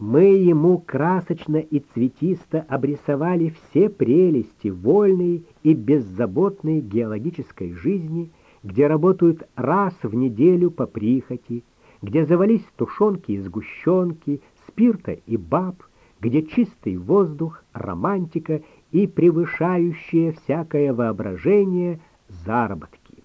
Мы ему красочно и цветисто обрисовали все прелести вольной и беззаботной геологической жизни, где работают раз в неделю по прихоти, где завались тушенки и сгущенки, спирта и баб, где чистый воздух, романтика и превышающее всякое воображение заработки.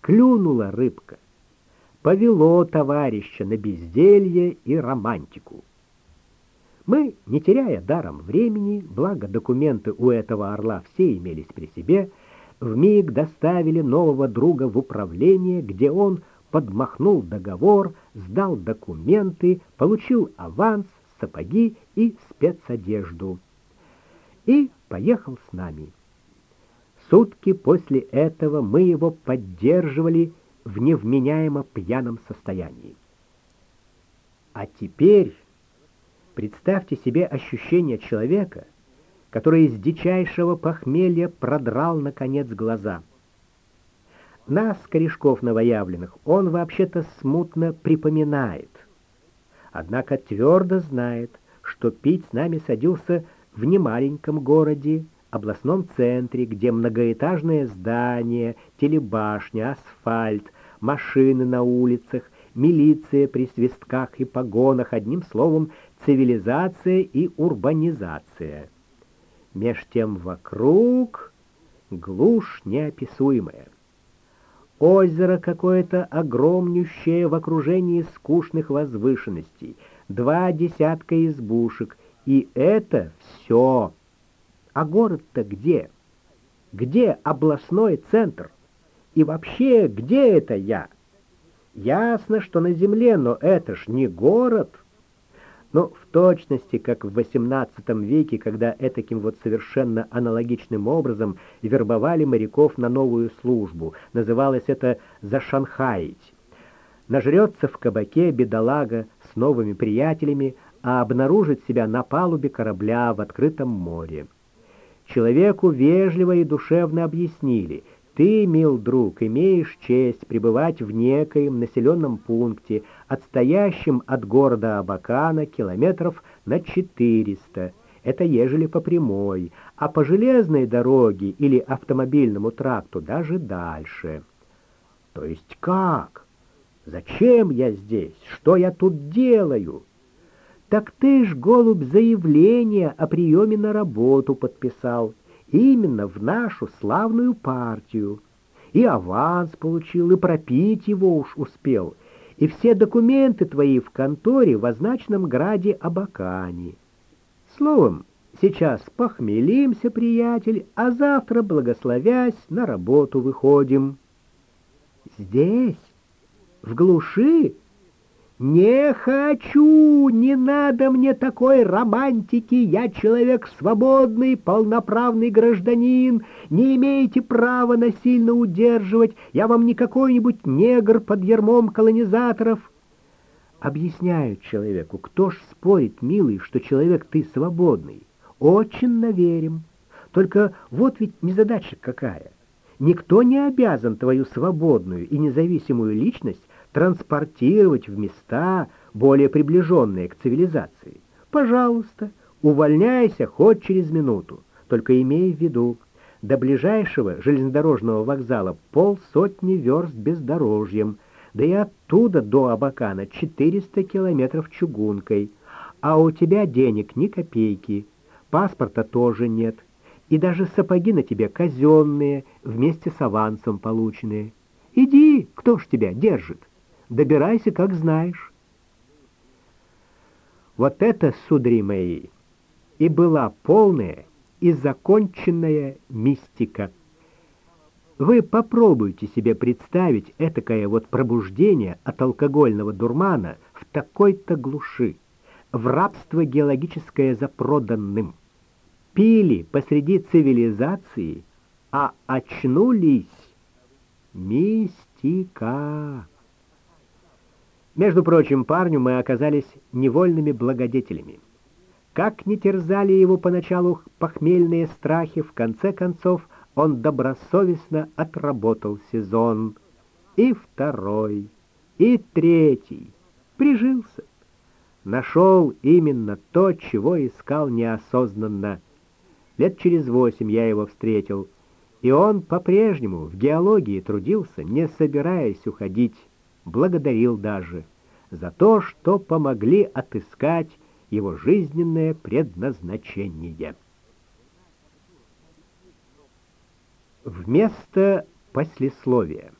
Клюнула рыбка, повело товарища на безделье и романтику. Мы, не теряя даром времени, благо документы у этого орла все имелись при себе, вмиг доставили нового друга в управление, где он подмахнул договор, сдал документы, получил аванс, сапоги и спецодежду. И поехал с нами. Сутки после этого мы его поддерживали в невменяемо пьяном состоянии. А теперь представьте себе ощущение человека, который из дичайшего похмелья продрал, наконец, глаза. Нас, корешков новоявленных, он вообще-то смутно припоминает. Однако твердо знает, что пить с нами садился в немаленьком городе, областном центре, где многоэтажное здание, телебашня, асфальт, машины на улицах, милиция при свистках и погонах, одним словом, цивилизация и урбанизация. Меж тем вокруг глушь неописуемая. Озеро какое-то огромнющее в окружении скучных возвышенностей, два десятка избушек, и это все. А город-то где? Где областной центр? И вообще, где это я? Ясно, что на земле, но это ж не город. Но в точности, как в XVIII веке, когда этаким вот совершенно аналогичным образом вербовали моряков на новую службу. Называлось это «зашанхаить». Нажрется в кабаке бедолага с новыми приятелями, а обнаружит себя на палубе корабля в открытом море. Человеку вежливо и душевно объяснили — ты, мил друг, имеешь честь пребывать в некоем населенном пункте, отстоящем от города Абакана километров на 400. Это ежели по прямой, а по железной дороге или автомобильному тракту даже дальше. То есть как? Зачем я здесь? Что я тут делаю? Так ты ж, голубь, заявление о приеме на работу подписал именно в нашу славную партию. И аванс получил, и пропить его уж успел, и все документы твои в конторе в означенном граде Абакане. Словом, сейчас похмелимся, приятель, а завтра, благословясь, на работу выходим. Здесь, в глуши, «Не хочу! Не надо мне такой романтики! Я человек свободный, полноправный гражданин! Не имеете права насильно удерживать! Я вам не какой-нибудь негр под ермом колонизаторов!» Объясняют человеку, кто ж спорит, милый, что человек ты свободный. Очень наверим. Только вот ведь незадача какая. Никто не обязан твою свободную и независимую личность транспортировать в места, более приближенные к цивилизации. Пожалуйста, увольняйся хоть через минуту, только имей в виду, до ближайшего железнодорожного вокзала полсотни верст бездорожьем, да и оттуда до Абакана 400 километров чугункой, а у тебя денег ни копейки, паспорта тоже нет, и даже сапоги на тебе казенные, вместе с авансом полученные. Иди, кто ж тебя держит? Добирайся, как знаешь. Вот это, судари мои, и была полная и законченная мистика. Вы попробуйте себе представить этакое вот пробуждение от алкогольного дурмана в такой-то глуши, в рабство геологическое за проданным. Пили посреди цивилизации, а очнулись. Мистика. Между прочим, парню мы оказались невольными благодетелями. Как не терзали его поначалу похмельные страхи, в конце концов он добросовестно отработал сезон. И второй, и третий. Прижился. нашел именно то, чего искал неосознанно. Лет через восемь я его встретил, и он по-прежнему в геологии трудился, не собираясь уходить, благодарил даже за то, что помогли отыскать его жизненное предназначение. Вместо послесловия.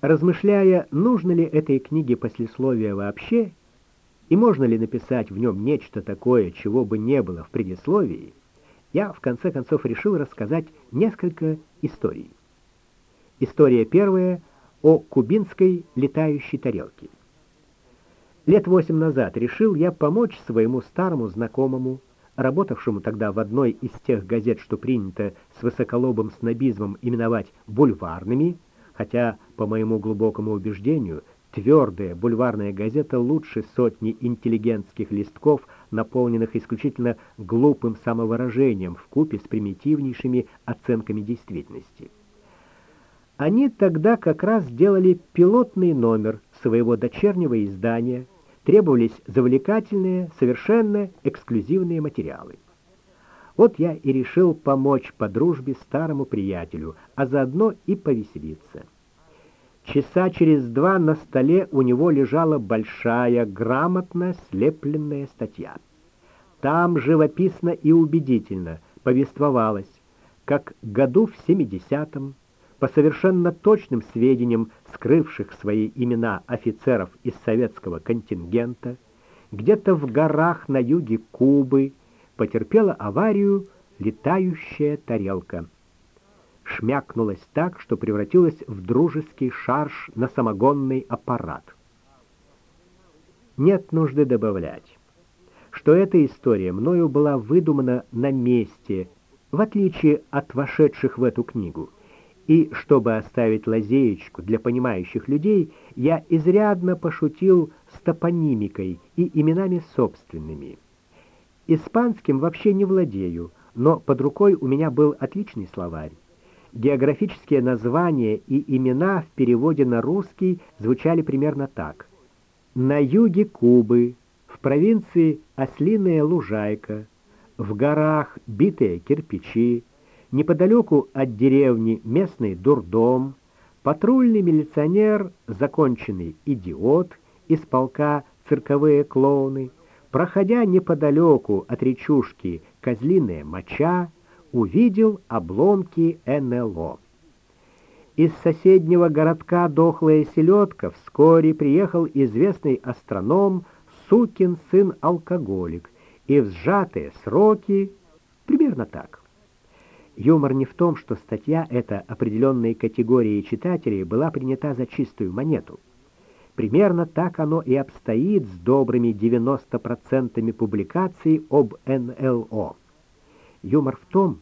Размышляя, нужно ли этой книге послесловие вообще, и можно ли написать в нем нечто такое, чего бы не было в предисловии, я в конце концов решил рассказать несколько историй. История первая о кубинской летающей тарелке. Лет восемь назад решил я помочь своему старому знакомому, работавшему тогда в одной из тех газет, что принято с высоколобым снобизмом именовать бульварными, хотя, по моему глубокому убеждению, твердая бульварная газета лучше сотни интеллигентских листков, наполненных исключительно глупым самовыражением в купе с примитивнейшими оценками действительности. Они тогда как раз делали пилотный номер своего дочернего издания, требовались завлекательные, совершенно эксклюзивные материалы. Вот я и решил помочь по дружбе старому приятелю, а заодно и повеселиться. Часа через два на столе у него лежала большая, грамотно слепленная статья. Там живописно и убедительно повествовалось, как году в 70-м, по совершенно точным сведениям скрывших свои имена офицеров из советского контингента, где-то в горах на юге Кубы, потерпела аварию летающая тарелка. Шмякнулась так, что превратилась в дружеский шарж на самогонный аппарат. Нет нужды добавлять, что эта история мною была выдумана на месте, в отличие от вошедших в эту книгу. И, чтобы оставить лазеечку для понимающих людей, я изрядно пошутил с топонимикой и именами собственными. Испанским вообще не владею, но под рукой у меня был отличный словарь. Географические названия и имена в переводе на русский звучали примерно так. На юге Кубы, в провинции Ослиная Лужайка, в горах битые кирпичи, неподалеку от деревни местный дурдом, патрульный милиционер, законченный идиот, из полка цирковые клоуны — проходя неподалеку от речушки Козлиная моча, увидел обломки НЛО. Из соседнего городка Дохлая Селедка вскоре приехал известный астроном, сукин сын-алкоголик, и в сжатые сроки примерно так. Юмор не в том, что статья эта определенной категории читателей была принята за чистую монету. Примерно так оно и обстоит с добрыми 90% публикаций об НЛО. Юмор в том,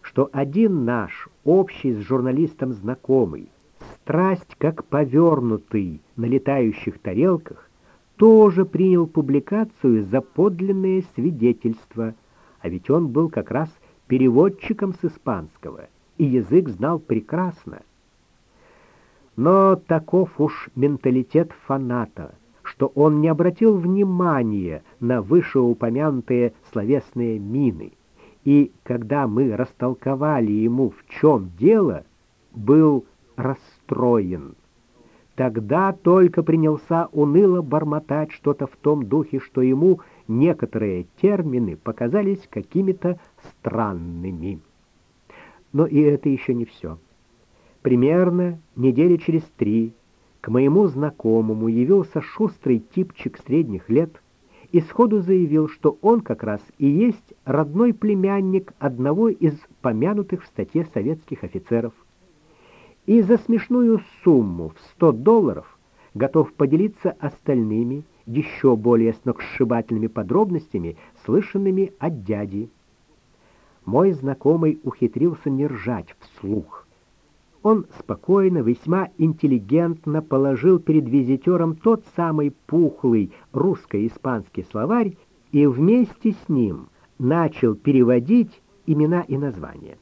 что один наш, общий с журналистом знакомый, страсть как повернутый на летающих тарелках, тоже принял публикацию за подлинное свидетельство, а ведь он был как раз переводчиком с испанского и язык знал прекрасно. Но таков уж менталитет фаната, что он не обратил внимания на вышеупомянутые словесные мины, и когда мы растолковали ему, в чем дело, был расстроен. Тогда только принялся уныло бормотать что-то в том духе, что ему некоторые термины показались какими-то странными. Но и это еще не все. Примерно недели через три к моему знакомому явился шустрый типчик средних лет и сходу заявил, что он как раз и есть родной племянник одного из помянутых в статье советских офицеров. И за смешную сумму в 100 долларов готов поделиться остальными, еще более сногсшибательными подробностями, слышанными от дяди. Мой знакомый ухитрился не ржать вслух. Он спокойно, весьма интеллигентно положил перед визитером тот самый пухлый русско-испанский словарь и вместе с ним начал переводить имена и названия.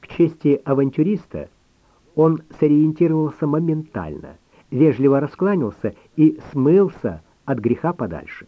К чести авантюриста он сориентировался моментально, вежливо раскланялся и смылся от греха подальше.